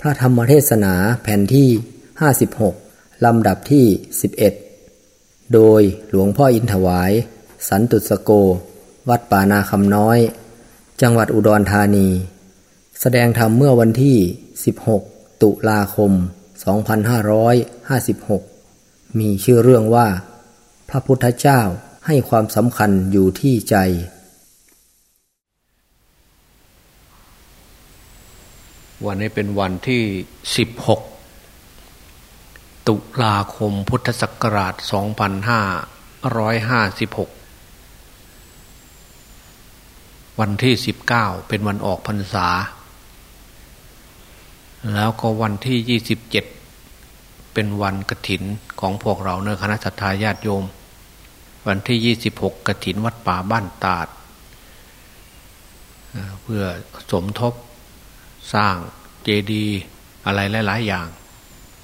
พระธรรมเทศนาแผ่นที่ 56 ลำดับที่ 11 โดยหลวงพ่ออินถวาย สันตุสโก วัดป่านาคำน้อย จังหวัดอุดรธานี แสดงธรรมเมื่อวันที่ 16 ตุลาคม 2556 มีชื่อเรื่องว่า พระพุทธเจ้าให้ความสำคัญอยู่ที่ใจ วันนี้เป็นวันที่ 16 ตุลาคมพุทธศักราช 2556 วันที่ 19 เป็นวันออกพรรษา แล้วก็วันที่ 27 เป็นวันกระถินของพวกเราเนื้อคณะสัตยาญาติโยม วันที่ 26 กระถินวัดป่าบ้านตาด เพื่อสมทบ สร้างเจดีย์อะไรหลาย ๆ อย่าง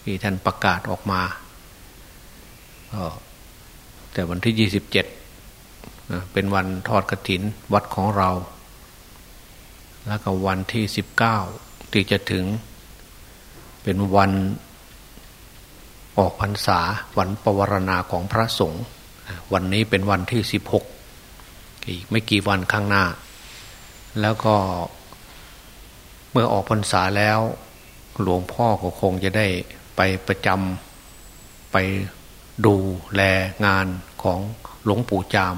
ที่ท่านประกาศออกมา แต่วันที่ยี่สิบเจ็ดเป็นวันทอดกระถินวัดของเรา แล้วก็วันที่สิบเก้าที่จะถึงเป็นวันออกพรรษาวันปวารณาของพระสงฆ์วันนี้เป็นวันที่สิบหกอีกไม่กี่วันข้างหน้า แล้วก็ เมื่อออกพรรษาแล้ว หลวงพ่อก็คงจะได้ไปประจำไปดูแลงานของหลวงปู่จาม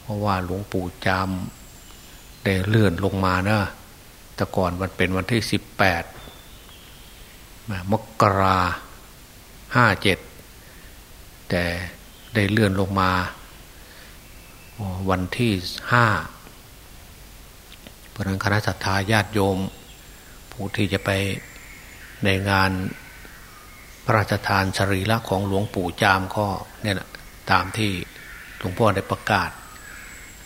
เพราะว่าหลวงปู่จามได้เลื่อนลงมาเนะแต่ก่อนมันเป็นวันที่สิบแปดมกราห้าเจ็ดแต่ได้เลื่อนลงมา วันที่ห้า เพราะนั้นคณะสัตยาญาติโยม ผู้ที่จะไปในงานพระราชทานสรีระของหลวงปู่จามก็เนี่ยนะตามที่หลวงพ่อได้ประกาศ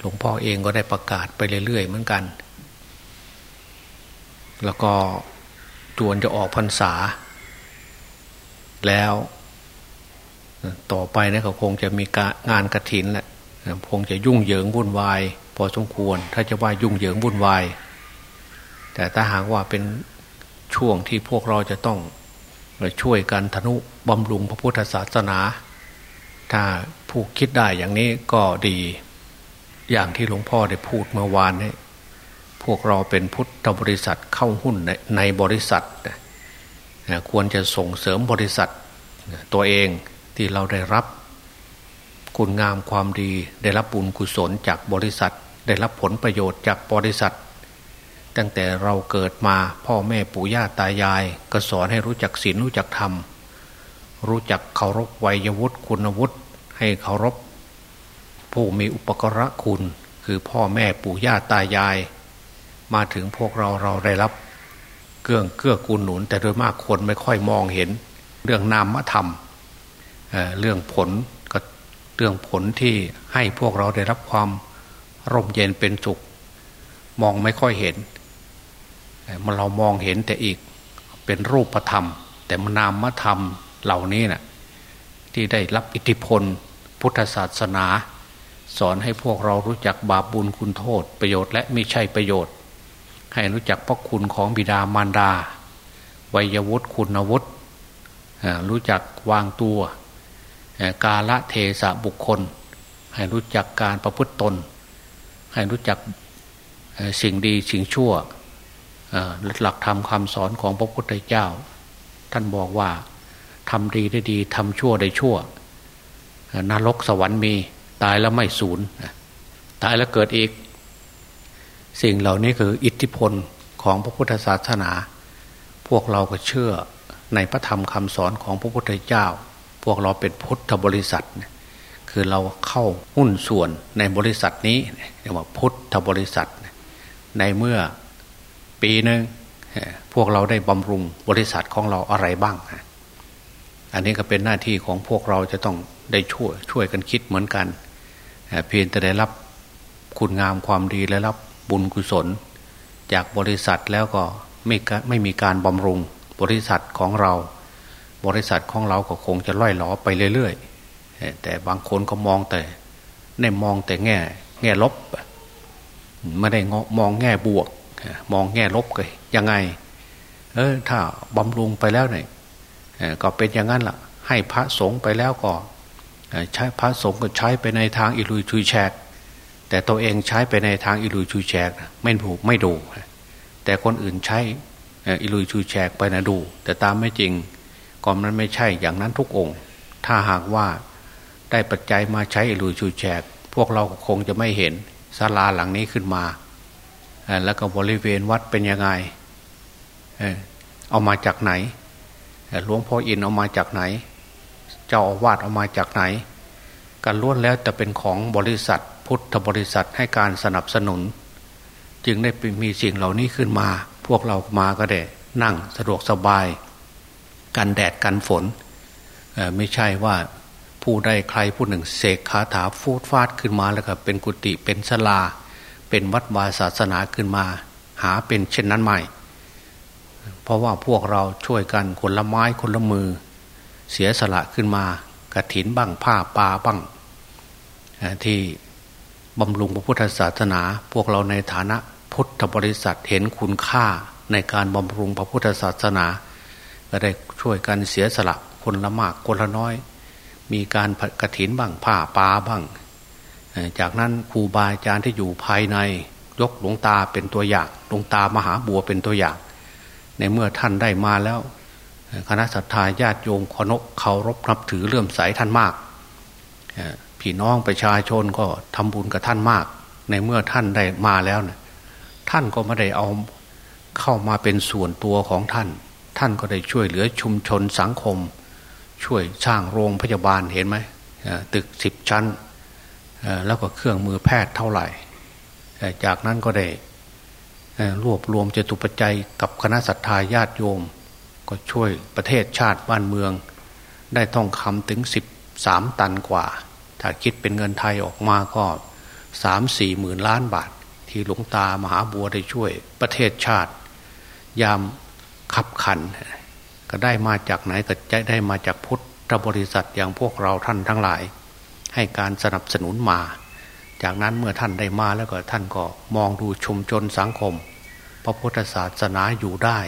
หลวงพ่อเองก็ได้ประกาศไปเรื่อยๆเหมือนกัน แล้วก็จวนจะออกพรรษา แล้ว ต่อไปนะเขาคงจะมีงานกระถินแหละ คงจะยุ่งเหยิงวุ่นวาย พอสมควร ถ้าจะว่ายุ่งเหยิงวุ่นวาย แต่ถ้าหากว่าเป็นช่วงที่พวกเราจะต้องช่วยกันธนุบำรุงพระพุทธศาสนา ถ้าผู้คิดได้อย่างนี้ก็ดี อย่างที่หลวงพ่อได้พูดเมื่อวานนี้พวกเราเป็นพุทธบริษัทเข้าหุ้นในในบริษัท ควรจะส่งเสริมบริษัทตัวเองที่เราได้รับ คุณงามความดีได้รับบุญกุศลจากบริษัท ได้รับผลประโยชน์จากบริษัท ตั้งแต่เราเกิดมาพ่อแม่ปู่ย่าตายาย ก็สอนให้รู้จักศีลรู้จักธรรม รู้จักเคารพวัยวุฒิคุณวุฒิให้เคารพ ผู้มีอุปกระคุณ คือพ่อแม่ปู่ย่าตายาย มาถึงพวกเราเราได้รับเกื้องเกื้อกูลหนุน แต่โดยมากคนไม่ค่อยมองเห็น เรื่องนามธรรมเเรื่องผล เรื่องผลที่ให้พวกเราได้รับความร่มเย็นเป็นสุข มองไม่ค่อยเห็นมันเรามองเห็นแต่อีกเป็นรูปธรรม แต่มนามธรรมเหล่านี้นะ่ะที่ได้รับอิทธิพล พุทธศาสนา สอนให้พวกเรารู้จักบาปบุญคุณโทษ ประโยชน์และไม่ใช่ประโยชน์ ให้รู้จักพระคุณของบิดามารดาวัยวุฒิคุณวุฒิรู้จักวางตัว กาละเทสะบุคคล ให้รู้จักการประพฤติตน ให้รู้จักสิ่งดีสิ่งชั่วหลักธรรมคำสอนของพระพุทธเจ้า ท่านบอกว่าทำดีได้ดีทำชั่วได้ชั่วนรกสวรรค์มีตายแล้วไม่สูญตายแล้วเกิดอีก สิ่งเหล่านี้คืออิทธิพลของพระพุทธศาสนา พวกเราก็เชื่อในพระธรรมคำสอนของพระพุทธเจ้า พวกเราเป็นพุทธบริษัท คือเราเข้าหุ้นส่วนในบริษัทนี้เรียกว่าพุทธบริษัท ในเมื่อปีหนึ่งพวกเราได้บำรุงบริษัทของเราอะไรบ้าง อันนี้ก็เป็นหน้าที่ของพวกเราจะต้องได้ช่วยช่วยกันคิดเหมือนกัน เพียงแต่ได้รับคุณงามความดีและรับบุญกุศล จากบริษัทแล้วก็ไม่ไม่มีการบำรุงบริษัทของเรา บริษัทของเราก็คงจะล่อยหลอไปเรื่อยๆแต่บางคนก็มองแต่ในมองแต่แง่ แง่ลบไม่ได้มองแง่บวก มองแง่ลบก็ยังไง เออถ้าบำรุงไปแล้วเนี่ยก็เป็นอย่างนั้นละ่ะ ให้พระสงฆ์ไปแล้วก็ใช้พระสงฆ์ก็ใช้ไปในทางอิรุยชุยแฉกแต่ตัวเองใช้ไปในทางอิรุยชุยแฉกไม่ผูกไม่ดูแต่คนอื่นใช้อิรุยชุยแฉกไปนะดู แต่ตามไม่จริง ก็มันไม่ใช่อย่างนั้นทุกองค์ ถ้าหากว่าได้ปัจจัยมาใช้อิรุยชุยแฉกพวกเราคงจะไม่เห็นศาลาหลังนี้ขึ้นมา แล้วก็บริเวณวัดเป็นยังไง เอามาจากไหนหลวงพ่ออินเอามาจากไหน เจ้าอาวาสเอามาจากไหน การล้วนแล้วจะเป็นของบริษัท พุทธบริษัทให้การสนับสนุน จึงได้มีสิ่งเหล่านี้ขึ้นมา พวกเรามาก็ได้นั่งสะดวกสบาย กันแดดกันฝนไม่ใช่ว่าผู้ใดใครผู้หนึ่งเสกคาถาฟูดฟาดขึ้นมาแล้วก็เป็นกุฏิเป็นสลา เป็นวัดวาศาสนาขึ้นมา หาเป็นเช่นนั้นใหม่ เพราะว่าพวกเราช่วยกันคนละไม้คนละมือ เสียสละขึ้นมากระถินบ้างผ้าปลาบ้างที่บำรุงพระพุทธศาสนา พวกเราในฐานะพุทธบริษัทเห็นคุณค่าในการบำรุงพระพุทธศาสนาก็ได้ ช่วยกันเสียสละคนละมากคนละน้อย มีการกระถินบ้างผ้าปาบ้าง จากนั้นครูบาอาจารย์ที่อยู่ภายในยกหลวงตาเป็นตัวอย่างหลวงตามหาบัวเป็นตัวอย่าง ในเมื่อท่านได้มาแล้ว คณะสัตยาญาติโยมขนกเคารพนับถือเลื่อมใสท่านมากพี่น้องประชาชนก็ทำบุญกับท่านมาก ในเมื่อท่านได้มาแล้วนี่ยท่านก็ไม่ได้เอาเข้ามาเป็นส่วนตัวของท่าน ท่านก็ได้ช่วยเหลือชุมชนสังคม ช่วยสร้างโรงพยาบาลเห็นไหมตึกสิบชั้น แล้วก็เครื่องมือแพทย์เท่าไหร่ จากนั้นก็ได้รวบรวมเจตุปัจจัยกับคณะสัตยาญาติโยม ก็ช่วยประเทศชาติบ้านเมือง ได้ท่องคำถึงสิบสามตันกว่า ถ้าคิดเป็นเงินไทยออกมาก็สามสี่หมื่นล้านบาท ที่หลวงตามหาบัวได้ช่วยประเทศชาติ ยาม ขับขัน ก็ได้มาจากไหนก็จะได้มาจากพุทธบริษัทอย่างพวกเราท่านทั้งหลาย ให้การสนับสนุนมา จากนั้นเมื่อท่านได้มาแล้วก็ท่านก็มองดูชุมชนสังคม พระพุทธศาสนาอยู่ได้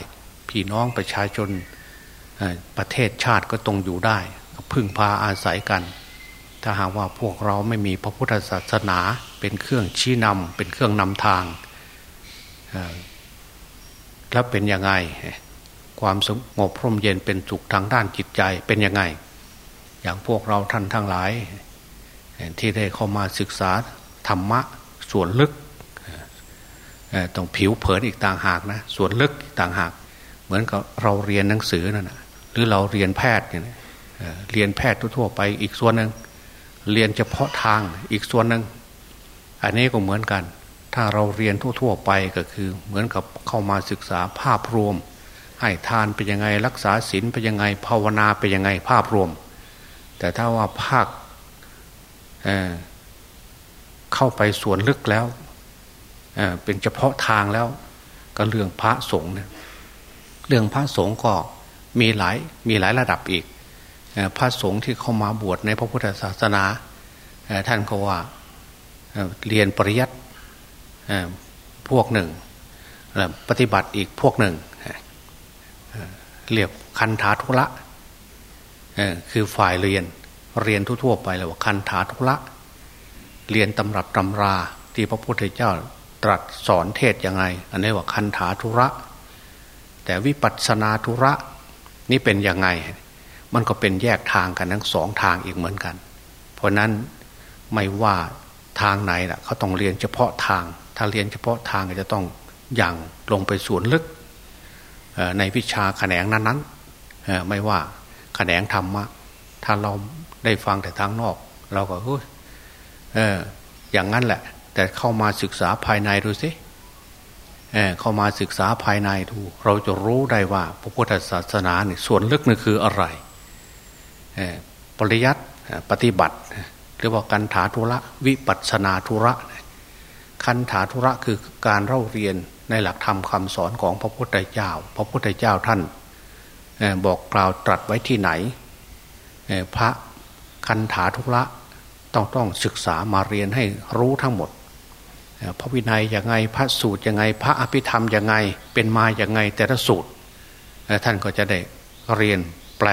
พี่น้องประชาชนประเทศชาติก็ตรงอยู่ได้พึ่งพาอาศัยกัน ถ้าหากว่าพวกเราไม่มีพระพุทธศาสนาเป็นเครื่องชี้นำเป็นเครื่องนำทางแล้วเป็นยังไง ความสงบพร่มเย็นเป็นสุขทางด้านจิตใจเป็นยังไง อย่างพวกเราท่านทั้งหลาย ที่ได้เข้ามาศึกษาธรรมะส่วนลึกต้องผิวเผินอีกต่างหากนะส่วนลึกต่างหาก เหมือนกับเราเรียนหนังสือนั่นนะหรือเราเรียนแพทย์เนี่ยเรียนแพทย์ทั่วไปอีกส่วนหนึ่งเรียนเฉพาะทางอีกส่วนหนึ่งอันนี้ก็เหมือนกัน ถ้าเราเรียนทั่ว ๆ ไปก็คือเหมือนกับเข้ามาศึกษาภาพรวม ให้ทานเป็นยังไงรักษาศีลเป็นยังไง ภาวนาเป็นยังไงภาพรวม แต่ถ้าว่าภาคเข้าไปส่วนลึกแล้วเป็นเฉพาะทางแล้ว ก็เรื่องพระสงฆ์เนี่ยเรื่องพระสงฆ์ก็มีหลายมีหลายระดับอีกพระสงฆ์ที่เข้ามาบวชในพระพุทธศาสนาท่านก็ว่าเรียนปริยัติพวกหนึ่ง ปฏิบัติอีกพวกหนึ่ง เรียกคันธาทุระคือฝ่ายเรียนเรียนทั่วๆไปเลยว่าคันธาทุระเรียนตำรับตำรา ที่พระพุทธเจ้าตรัสสอนเทศยังไง อันนี้ว่าคันถาธุระ แต่วิปัสนาธุระนี่เป็นยังไง มันก็เป็นแยกทางกันทั้งสองทางอีกเหมือนกัน เพราะนั้นไม่ว่าทางไหนล่ะเขาต้องเรียนเฉพาะทาง ถ้าเรียนเฉพาะทางก็จะต้องอย่างลงไปส่วนลึก ในวิชาแขนงนั้นๆไม่ว่าแขนงธรรมะถ้าเราได้ฟังแต่ทางนอก เราก็เอออย่างนั้นแหละ แต่เข้ามาศึกษาภายในดูสิเออเข้ามาศึกษาภายในดูเราจะรู้ได้ว่า พระพุทธศาสนาเนี่ยส่วนลึกนี่คืออะไรเออปริยัติปฏิบัติหรือว่าการถาธุระวิปัสนาธุระคันถาธุระคือการเล่าเรียน ในหลักธรรมคำสอนของพระพุทธเจ้า พระพุทธเจ้าท่านบอกกล่าวตรัสไว้ที่ไหน พระคันถาธุระต้องต้องศึกษามาเรียนให้รู้ทั้งหมดพระวินัยยังไงพระสูตรยังไง พระอภิธรรมยังไง เป็นมาอย่างไงแต่ละสูตร ท่านก็จะได้เรียนแปล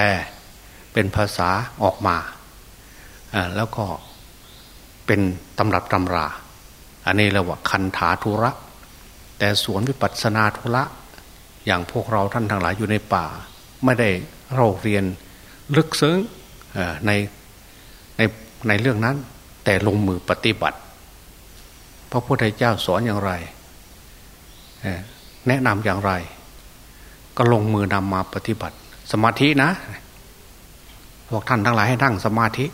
เป็นภาษาออกมา แล้วก็เป็นตำรับตำรา อันนี้เรียกว่าคันถาธุระ แต่สวนวิปัสสนาธุระอย่างพวกเราท่านทั้งหลายอยู่ในป่า ไม่ได้เราเรียนลึกซึ้งในในในเรื่องนั้น แต่ลงมือปฏิบัติ พระพุทธเจ้าสอนอย่างไร แนะนำอย่างไร ก็ลงมือนำมาปฏิบัติ สมาธินะพวกท่านทั้งหลายให้นั่งสมาธิ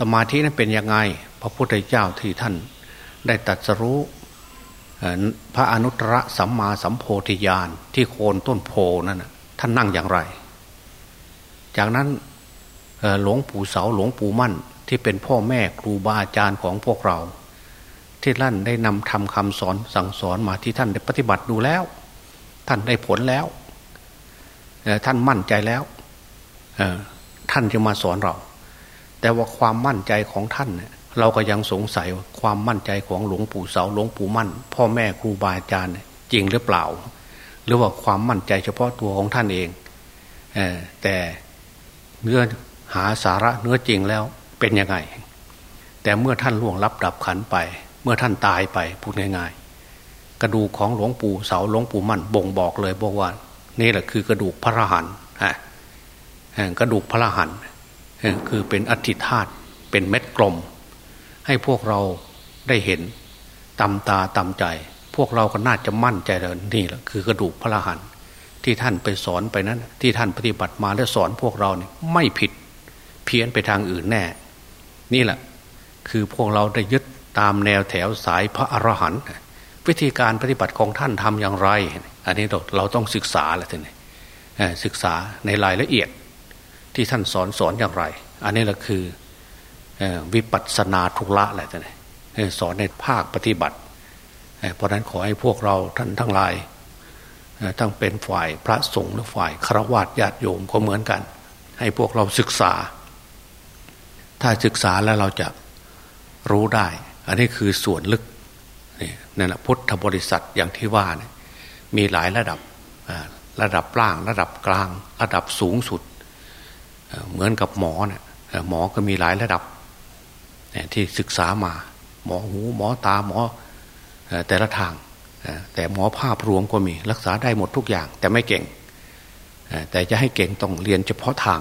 สมาธินั้นเป็นยังไง พระพุทธเจ้าที่ท่านได้ตัดสรู้ พระอนุตตรสัมมาสัมโพธิญาณที่โคนต้นโพนั่นท่านนั่งอย่างไร จากนั้นหลวงปู่เสาหลวงปู่มั่น ที่เป็นพ่อแม่ครูบาอาจารย์ของพวกเรา ที่ท่านได้นำทำคำสอนสั่งสอนมาที่ท่านได้ปฏิบัติดูแล้ว ท่านได้ผลแล้วท่านมั่นใจแล้วท่านจะมาสอนเรา แต่ว่าความมั่นใจของท่านเนี่ย เราก็ยังสงสัยความมั่นใจของหลวงปู่เสาหลวงปู่มั่น พ่อแม่ครูบาอาจารย์จริงหรือเปล่า หรือว่าความมั่นใจเฉพาะตัวของท่านเองแต่เนื้อหาสาระเนื้อจริงแล้วเป็นยังไง แต่เมื่อท่านล่วงลับดับขันไป เมื่อท่านตายไปพูดง่ายๆ กระดูกของหลวงปู่เสาหลวงปู่มั่นบ่งบอกเลยบอกว่านี่แหละคือกระดูกพระหันกระดูกพระหันคือเป็นอธิธาตุเป็นเม็ดกลม ให้พวกเราได้เห็นตำตาตำใจ พวกเราก็น่าจะมั่นใจเลยนี่แหละคือกระดูกพระรหันต์ที่ท่านไปสอนไปนั้น ที่ท่านปฏิบัติมาและสอนพวกเราเนี่ยไม่ผิดเพี้ยนไปทางอื่นแน่ นี่แหละ คือพวกเราได้ยึดตามแนวแถวสายพระอรหันต์วิธีการปฏิบัติของท่านทำอย่างไร อันนี้เราเราต้องศึกษาแหละท่านศึกษาในรายละเอียดที่ท่านสอนสอนอย่างไร อันนี้แหละคือ วิปัสสนาทุละแหละท่านสอนในภาคปฏิบัติ เพราะนั้นขอให้พวกเราท่านทั้งหลายทั้งเป็นฝ่ายพระสงฆ์หรือฝ่ายฆราวาสญาติโยมก็เหมือนกัน ให้พวกเราศึกษา ถ้าศึกษาแล้วเราจะรู้ได้ อันนี้คือส่วนลึกนี่นั่นแหละพุทธบริษัทอย่างที่ว่าเนี่ยมีหลายระดับระดับล่าง ระดับกลาง ระดับสูงสุด เหมือนกับหมอเนี่ยหมอก็มีหลายระดับ ที่ศึกษามา หมอหูหมอตาหมอแต่ละทาง แต่หมอภาพรวมก็มีรักษาได้หมดทุกอย่าง แต่ไม่เก่ง แต่จะให้เก่งต้องเรียนเฉพาะทาง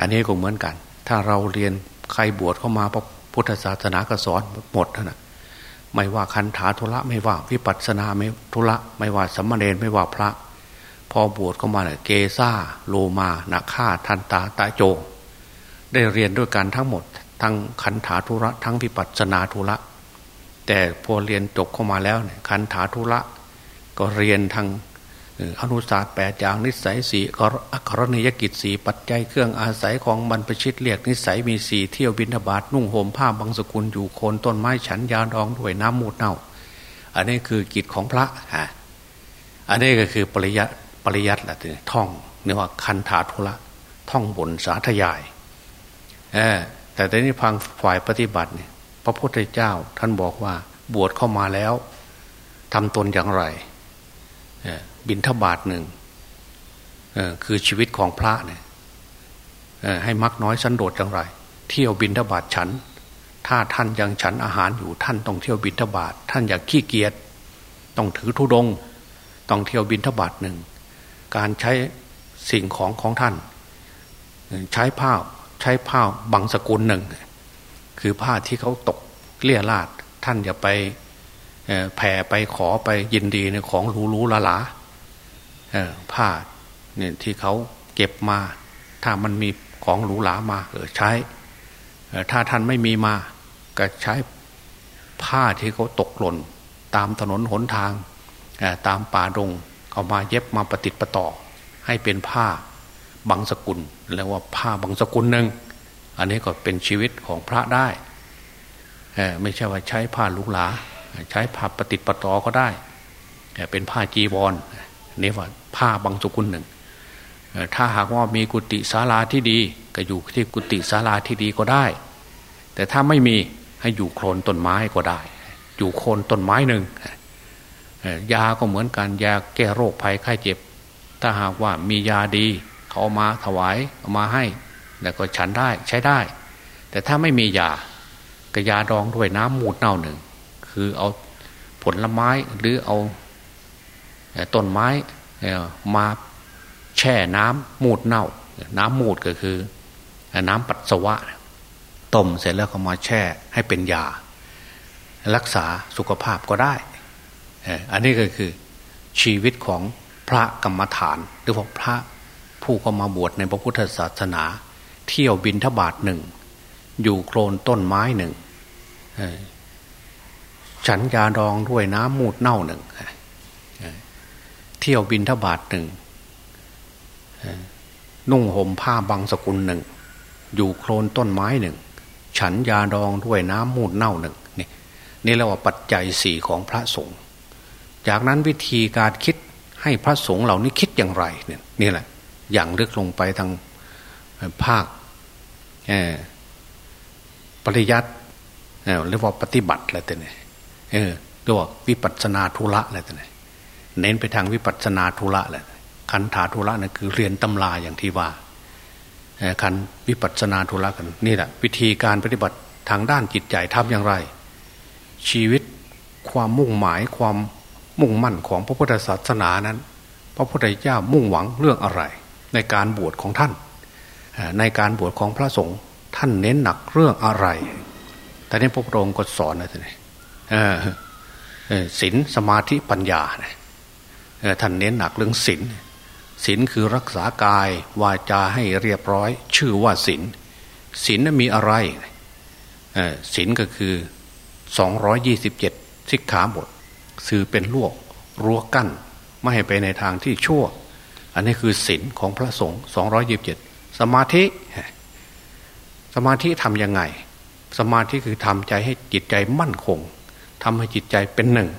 อันนี้ก็เหมือนกัน ถ้าเราเรียนใครบวชเข้ามาพระพุทธศาสนาก็สอนหมดนะไม่ว่าคันถาธุระไม่ว่าวิปัสสนาไม่ธุระไม่ว่าสัมมาเนรไม่ว่าพระ พอบวชเข้ามาเนี่ยเกซ่าโลมานาคาทันตาตาโจ ได้เรียนด้วยกันทั้งหมด ทั้งคันถาธุระ ทั้งวิปัสสนาธุระ แต่พอเรียนจบเข้ามาแล้วเนี่ยคันถาธุระ ก็เรียนทางอนุศาสตร์แปดอย่างนิสัยสีอัครณียกิจสีปัจจัยเครื่องอาศัยของบรรพชิตเรียกนิสัยมีสีเที่ยวบินทบาทนุ่งห่มผ้าบางสกุลอยู่โคนต้นไม้ฉันยาดองด้วยน้ำมูดเน่า อันนี้คือกิจของพระฮะอันนี้ก็คือปริยัติปริยัติแหละท่องเรียกว่าคันธาทุระท่องบนสาธยายเออ แต่ในนี้พังฝ่ายปฏิบัติเนี่ยพระพุทธเจ้าท่านบอกว่าบวชเข้ามาแล้วทำตนอย่างไรบินทบาทหนึ่งคือชีวิตของพระเนี่ยให้มักน้อยสันโดษอย่างไร เที่ยวบินทบาทฉัน ถ้าท่านยังฉันอาหารอยู่ท่านต้องเที่ยวบินทบาทท่านอยากขี้เกียจต้องถือธุดง ต้องเที่ยวบินทบาทหนึ่งการใช้สิ่งของของท่าน ใช้ผ้า ใช้ผ้าบางสกุลหนึ่ง คือผ้าที่เขาตกเลี่ยราดท่านอย่าไปแผ่ไปขอไปยินดีในของหรูหรูละลาผ้าเนี่ยที่เขาเก็บมา ถ้ามันมีของหรูหรามาเออใช้ ถ้าท่านไม่มีมา ก็ใช้ผ้าที่เขาตกหล่น ตามถนนหนทาง ตามป่าดงเอามาเย็บมาประติดประต่อ ให้เป็นผ้า บางสกุลเรียกว่าผ้าบางสกุลหนึ่งอันนี้ก็เป็นชีวิตของพระได้ไม่ใช่ว่าใช้ผ้าลุกหลา ใช้ผ้าปฏิติปะต่อก็ได้ เป็นผ้าจีวรนี่ว่าผ้าบางสกุลหนึ่ง ถ้าหากว่ามีกุฏิศาลาที่ดี ก็อยู่ที่กุฏิศาลาที่ดีก็ได้ แต่ถ้าไม่มีให้อยู่โคลนต้นไม้ก็ได้ อยู่โคนต้นไม้หนึ่งยาก็เหมือนกันยาแก้โรคภัยไข้เจ็บ ถ้าหากว่ามียาดี เขาเอามาถวายเอามาให้ แล้วก็ฉันได้ใช้ได้ แต่ถ้าไม่มียากระยาดองด้วยน้ำมูดเน่าหนึ่ง คือเอาผลไม้หรือเอาต้นไม้มาแช่น้ำมูดเน่า น้ำมูดก็คือ น้ำปัสสาวะต้มเสร็จแล้วก็มาแช่ให้เป็นยา รักษาสุขภาพก็ได้ อันนี้ก็คือชีวิตของพระกรรมฐาน หรือว่าพระ ผู้เข้ามาบวชในพระพุทธศาสนา เที่ยวบินทบาทหนึ่ง อยู่โคลนต้นไม้หนึ่งฉันยาดองด้วยน้ำมูดเน่าหนึ่งเที่ยวบินทบาทหนึ่งนุ่งห่มผ้าบางสกุลหนึ่ง อยู่โคลนต้นไม้หนึ่ง ฉันยาดองด้วยน้ำมูดเน่าหนึ่งนี่นี่เรียกว่าปัจจัยสี่ของพระสงฆ์จากนั้นวิธีการคิดให้พระสงฆ์เหล่านี้คิดอย่างไรเนี่ยนี่แหละ อย่างลึกลงไปทางภาคปริยัติเรียกว่าปฏิบัติอะไรต่เนี่ยเรียกว่าวิปัสนาธุระอะไรต่เนี่ยเน้นไปทางวิปัสนาธุระแหละคันธาธุระนั่นคือเรียนตำราอย่างที่ว่าคันวิปัสนาธุระกันนี่แหละวิธีการปฏิบัติทางด้านจิตใจทำอย่างไร ชีวิตความมุ่งหมายความมุ่งมั่นของพระพุทธศาสนานั้น พระพุทธเจ้ามุ่งหวังเรื่องอะไร ในการบวชของท่าน ในการบวชของพระสงฆ์ท่านเน้นหนักเรื่องอะไรแต่นี้พระพุทธองค์ก็สอนนะท่านศีลสมาธิปัญญาท่านเน้นหนักเรื่องศีลศีลคือรักษากายวาจาให้เรียบร้อย ชื่อว่าศีลศีลนั้นมีอะไรศีลก็คือสองร้อยยี่สิบเจ็ดสิกขาบทสื่อเป็นลวกรั้วกั้น ไม่ให้ไปในทางที่ชั่ว อันนี้คือศีลของพระสงฆ์สองร้อยิบเจ็ดสมาธิ สมาธิทำยังไง สมาธิคือทำใจให้จิตใจมั่นคงทำให้จิตใจเป็นหนึ่ง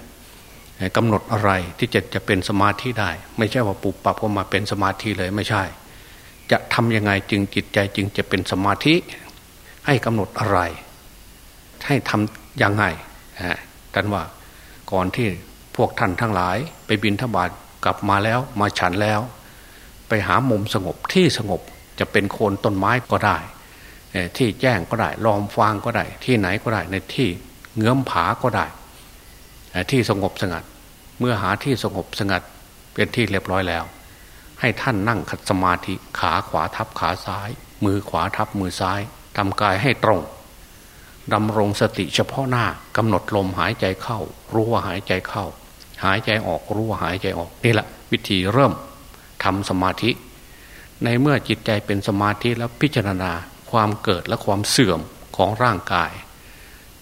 กำหนดอะไรที่จะจะเป็นสมาธิได้ ไม่ใช่ว่าปุบปับก็มาเป็นสมาธิเลยไม่ใช่ จะทำยังไงจึงจิตใจจึงจะเป็นสมาธิ ให้กำหนดอะไร ให้ทำยังไงท่านว่าก่อนที่พวกท่านทั้งหลาย ไปบินทบาทกลับมาแล้วมาฉันแล้ว ไปหามุมสงบที่สงบจะเป็นโคนต้นไม้ก็ได้ ที่แจ้งก็ได้ลอมฟางก็ได้ ที่ไหนก็ได้ในที่เงื้อมผาก็ได้ ที่สงบสงัด เมื่อหาที่สงบสงัดเป็นที่เรียบร้อยแล้ว ให้ท่านนั่งขัดสมาธิขาขวาทับขาซ้าย มือขวาทับมือซ้ายทำกายให้ตรงดำรงสติเฉพาะหน้ากำหนดลมหายใจเข้า รู้ว่าหายใจเข้า หายใจออกรู้ว่าหายใจออกนี่แหละวิธีเริ่ม ทำสมาธิ ในเมื่อจิตใจเป็นสมาธิแล้วพิจารณาความเกิดและความเสื่อมของร่างกาย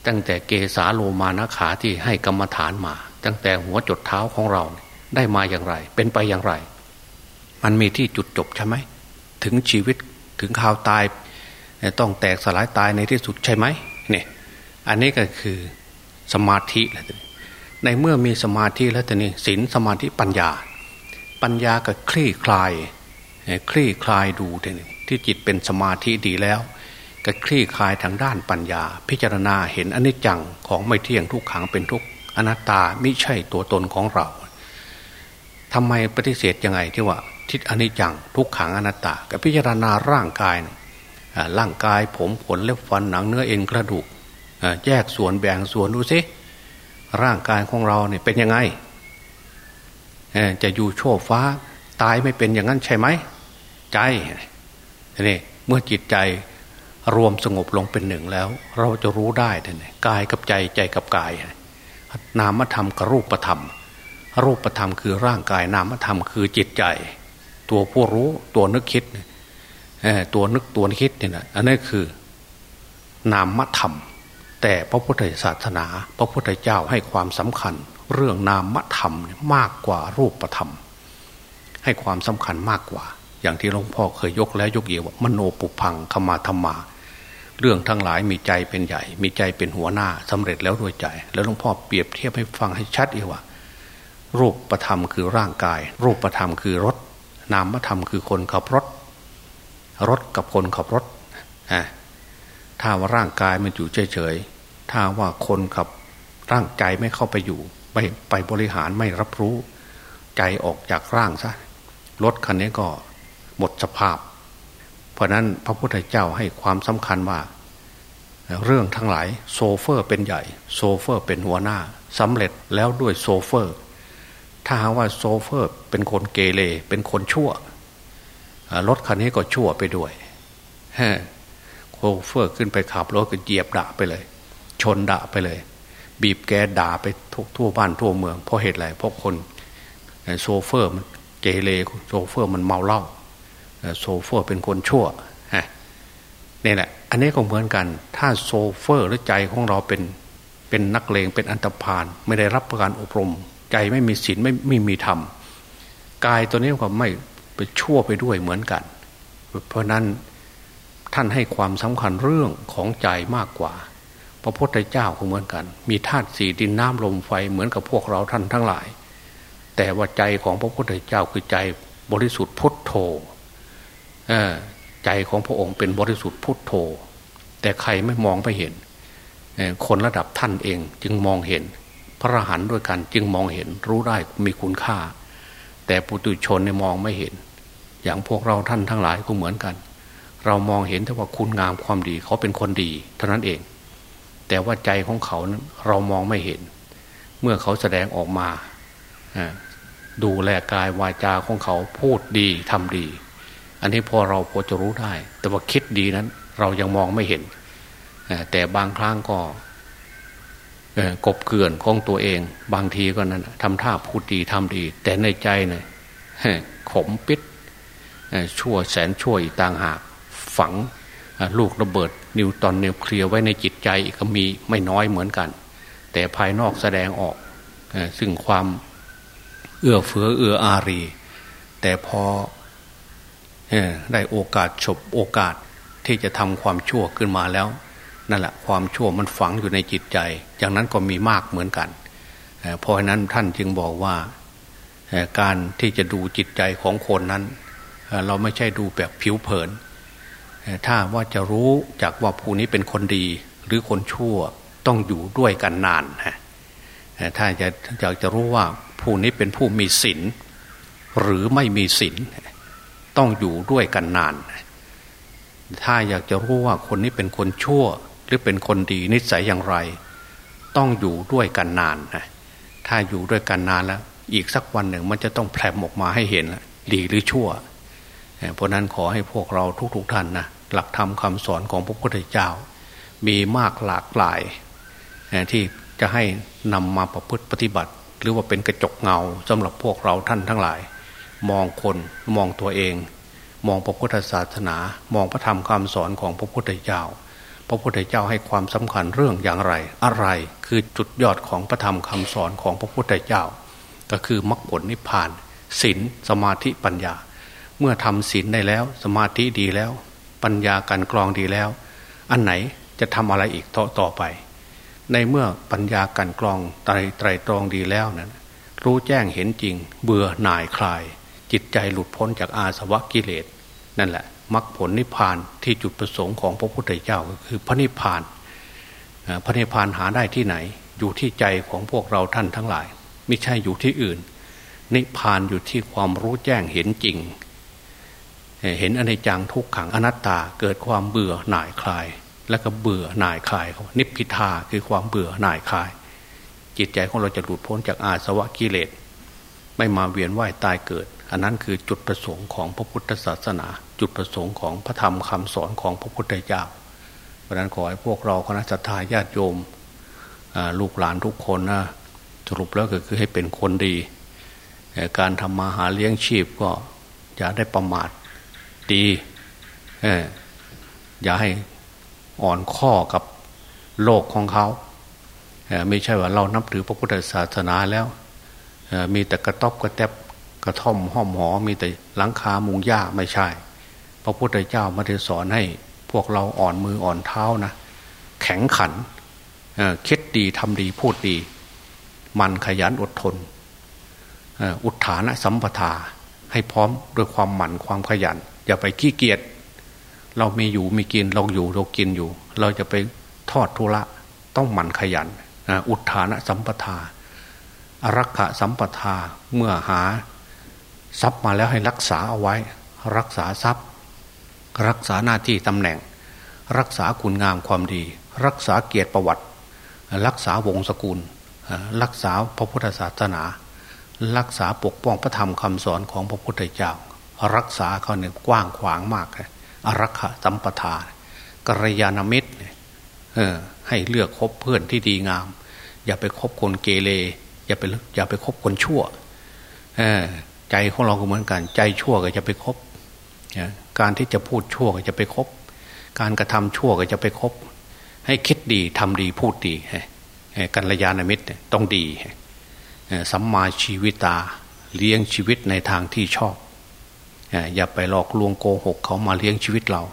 ตั้งแต่เกสาโลมานาขาที่ให้กรรมฐานมา ตั้งแต่หัวจดเท้าของเราได้มาอย่างไร เป็นไปอย่างไร มันมีที่จุดจบใช่ไหมถึงชีวิตถึงข่าวตาย ต้องแตกสลายตายในที่สุดใช่ไหมเนี่ยอันนี้ก็คือสมาธิแหละในเมื่อมีสมาธิแล้วแต่นี่ศีลสมาธิปัญญา ปัญญาก็คลี่คลาย คลี่คลายดูที่จิตเป็นสมาธิดีแล้ว ก็คลี่คลายทางด้านปัญญา พิจารณาเห็นอนิจจังของไม่เที่ยงทุกขังเป็นทุกอนัตตาไม่ใช่ตัวตนของเราทำไมปฏิเสธยังไงที่ว่าทิศอนิจจังทุกขังอนัตตากับพิจารณาร่างกายร่างกายผมขนเล็บฟันหนังเนื้อเอ็นกระดูกแยกส่วนแบ่งส่วนดูสิร่างกายของเราเนี่ยเป็นยังไง จะอยู่โชคฟ้า ตายไม่เป็นอย่างนั้นใช่ไหม ใจนี่เมื่อจิตใจรวมสงบลงเป็นหนึ่งแล้ว เราจะรู้ได้เนี่ยกายกับใจใจกับกาย นามธรรมกับรูปธรรม รูปธรรมคือร่างกายนามธรรมคือจิตใจ ตัวผู้รู้ตัวนึกคิดตัวนึกตัวคิดเนี่ยนะอันนี้คือนามธรรม แต่พระพุทธศาสนา พระพุทธเจ้าให้ความสำคัญ เรื่องนามธรรมมากกว่ารูปธรรม ให้ความสำคัญมากกว่า อย่างที่หลวงพ่อเคยยกแล้วยกเยียว่ามโนปุพังขมาธรรมา เรื่องทั้งหลายมีใจเป็นใหญ่ มีใจเป็นหัวหน้าสำเร็จแล้วด้วยใจ แล้วหลวงพ่อเปรียบเทียบให้ฟังให้ชัดเอีว่า รูปประธรรมคือร่างกาย รูปประธรรมคือรถ นามธรรมคือคนขับรถ รถกับคนขับรถถ้าว่าร่างกายมันอยู่เฉยๆ ถ้าว่าคนขับร่างใจไม่เข้าไปอยู่ ไม่ไปบริหารไม่รับรู้ใจออกจากร่างซะรถคันนี้ก็หมดสภาพ เพราะนั้นพระพุทธเจ้าให้ความสำคัญว่า เรื่องทั้งหลายโซเฟอร์เป็นใหญ่ โซเฟอร์เป็นหัวหน้าสำเร็จแล้วด้วยโซเฟอร์ ถ้าหาว่าโซเฟอร์เป็นคนเกเรเป็นคนชั่วรถคันนี้ก็ชั่วไปด้วยโซเฟอร์ขึ้นไปขับรถก็เหยียบด่าไปเลย ชนด่าไปเลย บีบแกด่าไปทุกทั่วบ้านทั่วเมืองเพราะเหตุอะไรเพราะคนโซเฟอร์มันเกเรโซเฟอร์มันเมาเหล้าโซเฟอร์เป็นคนชั่วนี่แหละอันนี้ก็เหมือนกัน ถ้าโซเฟอร์หรือใจของเราเป็นเป็นนักเลงเป็นอันตรพานไม่ได้รับการอบรม ใจไม่มีศีลไม่ไม่มีธรรมกายตัวนี้ก็ไม่ไปชั่วไปด้วยเหมือนกัน เพราะนั้นท่านให้ความสำคัญเรื่องของใจมากกว่า พระพุทธเจ้าก็เหมือนกัน มีธาตุสี่ดินน้ำลมไฟเหมือนกับพวกเราท่านทั้งหลาย แต่ว่าใจของพระพุทธเจ้าคือใจบริสุทธิ์พุทโธใจของพระองค์เป็นบริสุทธิ์พุทโธ แต่ใครไม่มองไปเห็น คนระดับท่านเองจึงมองเห็น พระหันด้วยกันจึงมองเห็นรู้ได้มีคุณค่า แต่ปุตุชนเนี่ยมองไม่เห็น อย่างพวกเราท่านทั้งหลายก็เหมือนกัน เรามองเห็นแต่ว่าคุณงามความดีเขาเป็นคนดี เท่านั้นเอง แต่ว่าใจของเขานั้นเรามองไม่เห็น เมื่อเขาแสดงออกมาดูแลกายวาจาของเขาพูดดีทำดี อันนี้พอเราพอจะรู้ได้ แต่ว่าคิดดีนั้น เรายังมองไม่เห็น แต่บางครั้งก็กบเกื่อนของตัวเอง บางทีก็นั้นทำท่าพูดดีทำดี แต่ในใจเนี่ยขมปิดชั่วแสนชั่วอีกต่างหากฝัง ลูกระเบิด นิวตอนนิวเคลียร์ไว้ในจิตใจก็มีไม่น้อยเหมือนกัน แต่ภายนอกแสดงออกซึ่งความเอื้อเฟื้อเอื้ออารี แต่พอได้โอกาสฉบโอกาสที่จะทำความชั่วขึ้นมาแล้ว นั่นแหละความชั่วมันฝังอยู่ในจิตใจ อย่างนั้นก็มีมากเหมือนกันเพราะฉะนั้นท่านจึงบอกว่าการที่จะดูจิตใจของคนนั้น เราไม่ใช่ดูแบบผิวเผิน ถ้าว่าจะรู้จากว่าผู้นี้เป็นคนดีหรือคนชั่วต้องอยู่ด้วยกันนานถ้าจะอยากจะรู้ว่าผู้นี้เป็นผู้มีศีลหรือไม่มีศีลต้องอยู่ด้วยกันนาน ถ้าอยากจะรู้ว่าคนนี้เป็นคนชั่ว หรือเป็นคนดีนิสัยอย่างไร ต้องอยู่ด้วยกันนานนะถ้าอยู่ด้วยกันนานแล้ว อีกสักวันหนึ่งมันจะต้องแผลมออกมาให้เห็นดีหรือชั่ว เพราะนั้นขอให้พวกเราทุกๆทท่านนะ หลักธรรมคาสอนของพระพุทธเจ้า มีมากหลากหลายที่จะให้นำมาประพฤติปฏิบัติ หรือว่าเป็นกระจกเงาสำหรับพวกเราท่านทั้งหลาย มองคนมองตัวเอง มองพระพุทธศาสนา มองพระธรรมคำสอนของพระพุทธเจ้า พระพุทธเจ้าให้ความสำคัญเรื่องอย่างไร อะไรคือจุดยอดของพระธรรมคำสอนของพระพุทธเจ้า ก็คือมรรคผลนิพพานศีลสมาธิปัญญา เมื่อทำศีลได้แล้ว สมาธิดีแล้ว ปัญญาการกรองดีแล้ว อันไหนจะทำอะไรอีกต่อต่อไป ในเมื่อปัญญาการกรองไตรไตรตรองดีแล้วนั้นรู้แจ้งเห็นจริง เบื่อหน่ายคลาย จิตใจหลุดพ้นจากอาสวะกิเลส นั่นแหละมรรคผลนิพพานที่จุดประสงค์ของพระพุทธเจ้าก็คือพระนิพพานพระนิพพานหาได้ที่ไหน อยู่ที่ใจของพวกเราท่านทั้งหลาย ไม่ใช่อยู่ที่อื่น นิพพานอยู่ที่ความรู้แจ้งเห็นจริง เห็นอนิจจังทุกขังอนัตตาเกิดความเบื่อหน่ายคลาย แล้วก็เบื่อหน่ายคลายนิพพิทาคือความเบื่อหน่ายคลาย จิตใจของเราจะหลุดพ้นจากอาสวะกิเลส ไม่มาเวียนว่ายตายเกิด อันนั้นคือจุดประสงค์ของพระพุทธศาสนา จุดประสงค์ของพระธรรมคำสอนของพระพุทธเจ้าเพราะนั้นขอให้พวกเราคณะสัตยาญาติโยมลูกหลานทุกคนนะสรุปแล้วก็คือให้เป็นคนดี การทำมาหาเลี้ยงชีพก็อย่าได้ประมาท ดีอย่าให้อ่อนข้อกับโลกของเขาไม่ใช่ว่าเรานับถือพระพุทธศาสนาแล้วมีแต่กระต๊อบกระแทบกระท่อมห้อมหอ มีแต่หลังคามุงหญ้าไม่ใช่ พระพุทธเจ้ามาได้สอนให้พวกเราอ่อนมืออ่อนเท้านะ แข็งขันคิดดีทำดีพูดดี มันขยันอดทน อุทานะสัมปทาให้พร้อมด้วยความหมั่นความขยัน อย่าไปขี้เกียจเรามีอยู่มีกินเราอยู่เรากินอยู่ เราจะไปทอดทุระต้องหมั่นขยันอุทานะสัมปทาอารักขะสัมปทาเมื่อหา ทรัพย์มาแล้วให้รักษาเอาไว้ รักษาทรัพย์ รักษาหน้าที่ตำแหน่ง รักษาคุณงามความดี รักษาเกียรติประวัติ รักษาวงศกุล รักษาพระพุทธศาสนา รักษาปกป้องพระธรรมคำสอนของพระพุทธเจ้า รักษาเขาเนี่ยกว้างขวางมากเลยอรักขะสัมปทานกัลยาณมิตรให้เลือกคบเพื่อนที่ดีงาม อย่าไปคบคนเกเรอย่าไปอย่าไปคบคนชั่วใจของเราก็เหมือนกัน ใจชั่วก็จะไปคบการที่จะพูดชั่วก็จะไปคบ การกระทำชั่วก็จะไปคบ ให้คิดดีทำดีพูดดีกัลยาณมิตรต้องดีสัมมาชีวิตาเลี้ยงชีวิตในทางที่ชอบ อย่าไปหลอกลวงโกหกเขามาเลี้ยงชีวิตเรา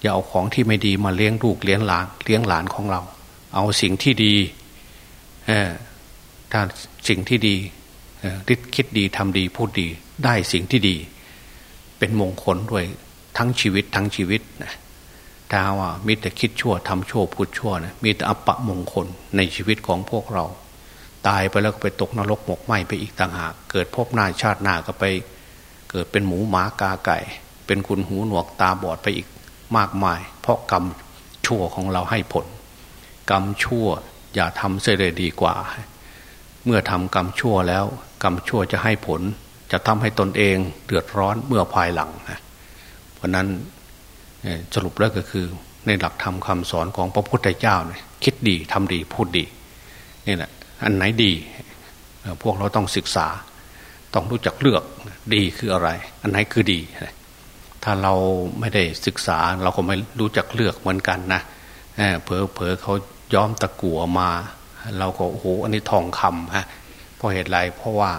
อย่าเอาของที่ไม่ดีมาเลี้ยงลูกเลี้ยงหลานเลี้ยงหลานของเรา เอาสิ่งที่ดีถ้าสิ่งที่ดีคิดคิดดีทำดีพูดดีได้สิ่งที่ดี เป็นมงคลด้วยทั้งชีวิตทั้งชีวิตนะถ้าว่ามิแต่คิดชั่วทำชั่วพูดชั่วนะมีแต่อัปปะมงคลในชีวิตของพวกเรา ตายไปแล้วก็ไปตกนรกหมกไหมไปอีกต่างหาก เกิดพบหน้าชาติหน้าก็ไป เกิดเป็นหมูหมากาไก่ เป็นคุณหูหนวกตาบอดไปอีกมากมาย เพราะกรรมชั่วของเราให้ผล กรรมชั่วอย่าทำเสียเลยดีกว่า เมื่อทำกรรมชั่วแล้ว กรรมชั่วจะให้ผล จะทำให้ตนเองเดือดร้อนเมื่อภายหลังนะเพราะนั้นสรุปแล้วก็คือในหลักธรรมคาสอนของพระพุทธเจ้าเนี่ยคิดดีทำดีพูดดีนี่แหละอันไหนดี พวกเราต้องศึกษา ต้องรู้จักเลือกดีคืออะไร อันไหนคือดี ถ้าเราไม่ได้ศึกษาเราก็ไม่รู้จักเลือกเหมือนกันนะเผลอเผลอเขาย้อมตะกั่วมา เราก็โอ้โหอันนี้ทองคำฮะเพราะเหตุไรเพราะว่า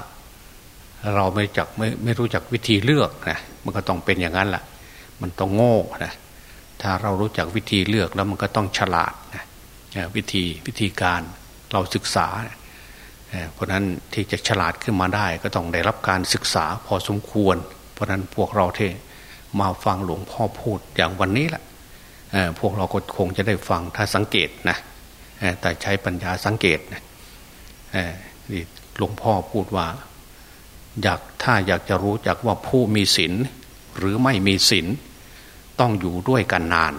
เราไม่จักไม่ไม่รู้จักวิธีเลือกนะมันก็ต้องเป็นอย่างนั้นแหละมันต้องโง่นะถ้าเรารู้จักวิธีเลือกแล้วมันก็ต้องฉลาดนะวิธีวิธีการเราศึกษา เพราะนั้นที่จะฉลาดขึ้นมาได้ก็ต้องได้รับการศึกษาพอสมควร เพราะนั้นพวกเราที่มาฟังหลวงพ่อพูดอย่างวันนี้แหละพวกเราก็คงจะได้ฟังถ้าสังเกตนะแต่ใช้ปัญญาสังเกตนี่หลวงพ่อพูดว่าอยากถ้าอยากจะรู้จักว่าผู้มีศีลหรือไม่มีศีลต้องอยู่ด้วยกันนาน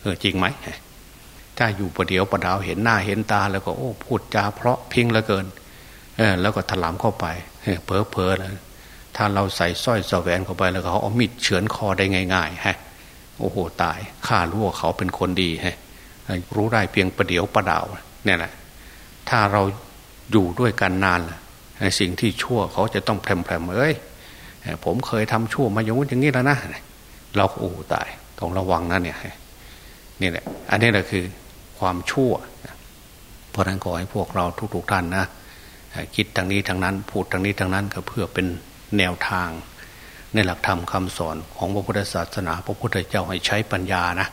เออจริงไหม ถ้าอยู่ประเดี๋ยวประดาวเห็นหน้าเห็นตาแล้วก็โอ้พูดจาเพราะพิงเหลือเกินเออแล้วก็ถลำเข้าไปเพอเพอเลยถ้าเราใส่สร้อยสแหวนเข้าไปแล้วเขาเอามีดเฉือนคอได้ง่ายๆฮะโอ้โหตายข้ารู้ว่าเขาเป็นคนดีฮะรู้ได้เพียงประเดี๋ยวประดาวเนี่ยแหละถ้าเราอยู่ด้วยกันนานสิ่งที่ชั่วเขาจะต้องแผลมๆเอ้ยผมเคยทำชั่วมาอย่างนี้อย่างนี้แล้วนะเราโอ้ตายต้องระวังนะเนี่ยนี่แหละ อันนี้แหละคือ ความชั่ว เพราะนั้นขอให้พวกเราทุกๆท่านนะคิดทางนี้ทางนั้น พูดทางนี้ทางนั้นก็เพื่อเป็นแนวทาง ในหลักธรรมคาสอนของพระพุทธศาสนา พระพุทธเจ้าให้ใช้ปัญญานะ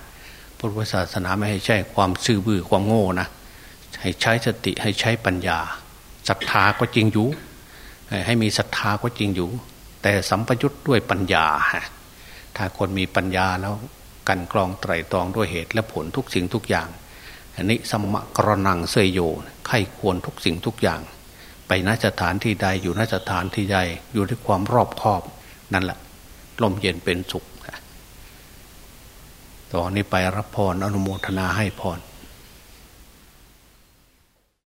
พุทธศาสนาไม่ให้ใช่ความซื่อบื้อความโง่นะให้ใช้สติให้ใช้ปัญญาศรัทธาก็จริงอยู่ ให้มีศรัทธาก็จริงอยู่ แต่สัมปยุทธ์ด้วยปัญญา ถ้าคนมีปัญญาแล้วกันกรองไตรตรองด้วยเหตุและผลทุกสิ่งทุกอย่าง อันนี้สมะกรนังเสยโยไข้ควรทุกสิ่งทุกอย่าง ไปนสถานที่ใดอยู่นสถานที่ใดอยู่ด้วยความรอบคอบ นั่นแหละลมเย็นเป็นสุขต่อนนี้ไปรับพรอนุโมทนาให้พร